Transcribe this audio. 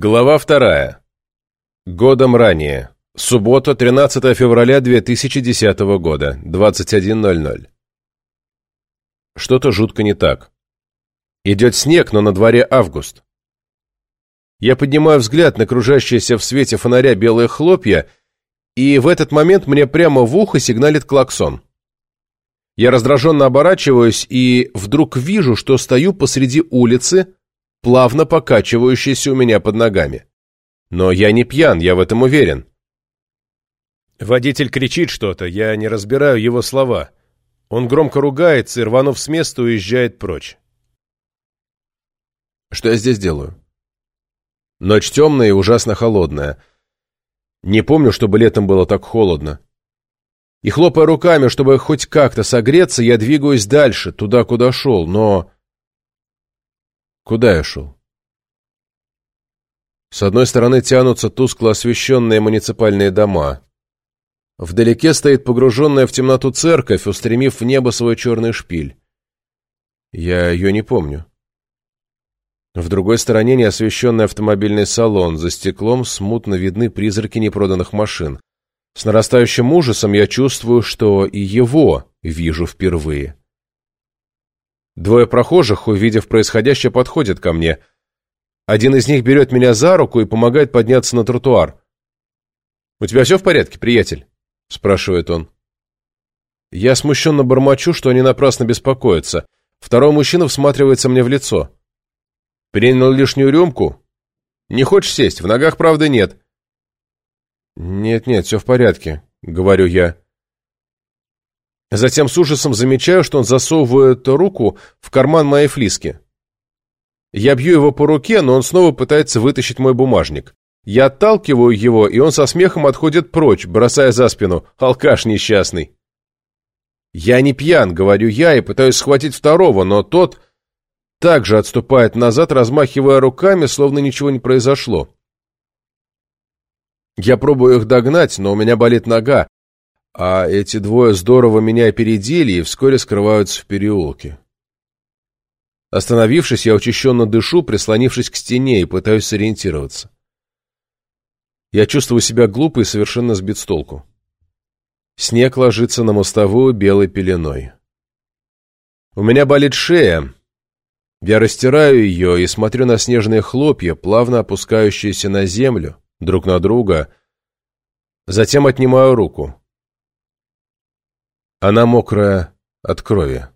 Глава вторая. Годом ранее. Суббота, 13 февраля 2010 года, 21.00. Что-то жутко не так. Идет снег, но на дворе август. Я поднимаю взгляд на кружащиеся в свете фонаря белые хлопья, и в этот момент мне прямо в ухо сигналит клаксон. Я раздраженно оборачиваюсь и вдруг вижу, что стою посреди улицы, плавно покачивающейся у меня под ногами. Но я не пьян, я в этом уверен. Водитель кричит что-то, я не разбираю его слова. Он громко ругается и, рванув с места, уезжает прочь. Что я здесь делаю? Ночь темная и ужасно холодная. Не помню, чтобы летом было так холодно. И хлопая руками, чтобы хоть как-то согреться, я двигаюсь дальше, туда, куда шел, но... Куда я шел? С одной стороны тянутся тускло освещенные муниципальные дома. Вдалеке стоит погруженная в темноту церковь, устремив в небо свой черный шпиль. Я ее не помню. В другой стороне неосвещенный автомобильный салон, за стеклом смутно видны призраки непроданных машин. С нарастающим ужасом я чувствую, что и его вижу впервые. Двое прохожих, увидев происходящее, подходят ко мне. Один из них берет меня за руку и помогает подняться на тротуар. «У тебя все в порядке, приятель?» – спрашивает он. Я смущенно бормочу, что они напрасно беспокоятся. Второй мужчина всматривается мне в лицо. «Принял лишнюю рюмку? Не хочешь сесть? В ногах, правда, нет». «Нет-нет, все в порядке», — говорю я. Затем с ужасом замечаю, что он засовывает руку в карман моей флиски. Я бью его по руке, но он снова пытается вытащить мой бумажник. Я отталкиваю его, и он со смехом отходит прочь, бросая за спину. Алкаш несчастный. Я не пьян, говорю я, и пытаюсь схватить второго, но тот также отступает назад, размахивая руками, словно ничего не произошло. Я пробую их догнать, но у меня болит нога, а эти двое здорово меня опередили и вскоре скрываются в переулке. Остановившись, я учащенно дышу, прислонившись к стене и пытаюсь сориентироваться. Я чувствую себя глупо и совершенно сбит с толку. Снег ложится на мостовую белой пеленой. У меня болит шея. Я растираю ее и смотрю на снежные хлопья, плавно опускающиеся на землю, друг на друга. Затем отнимаю руку. Она мокрая от крови.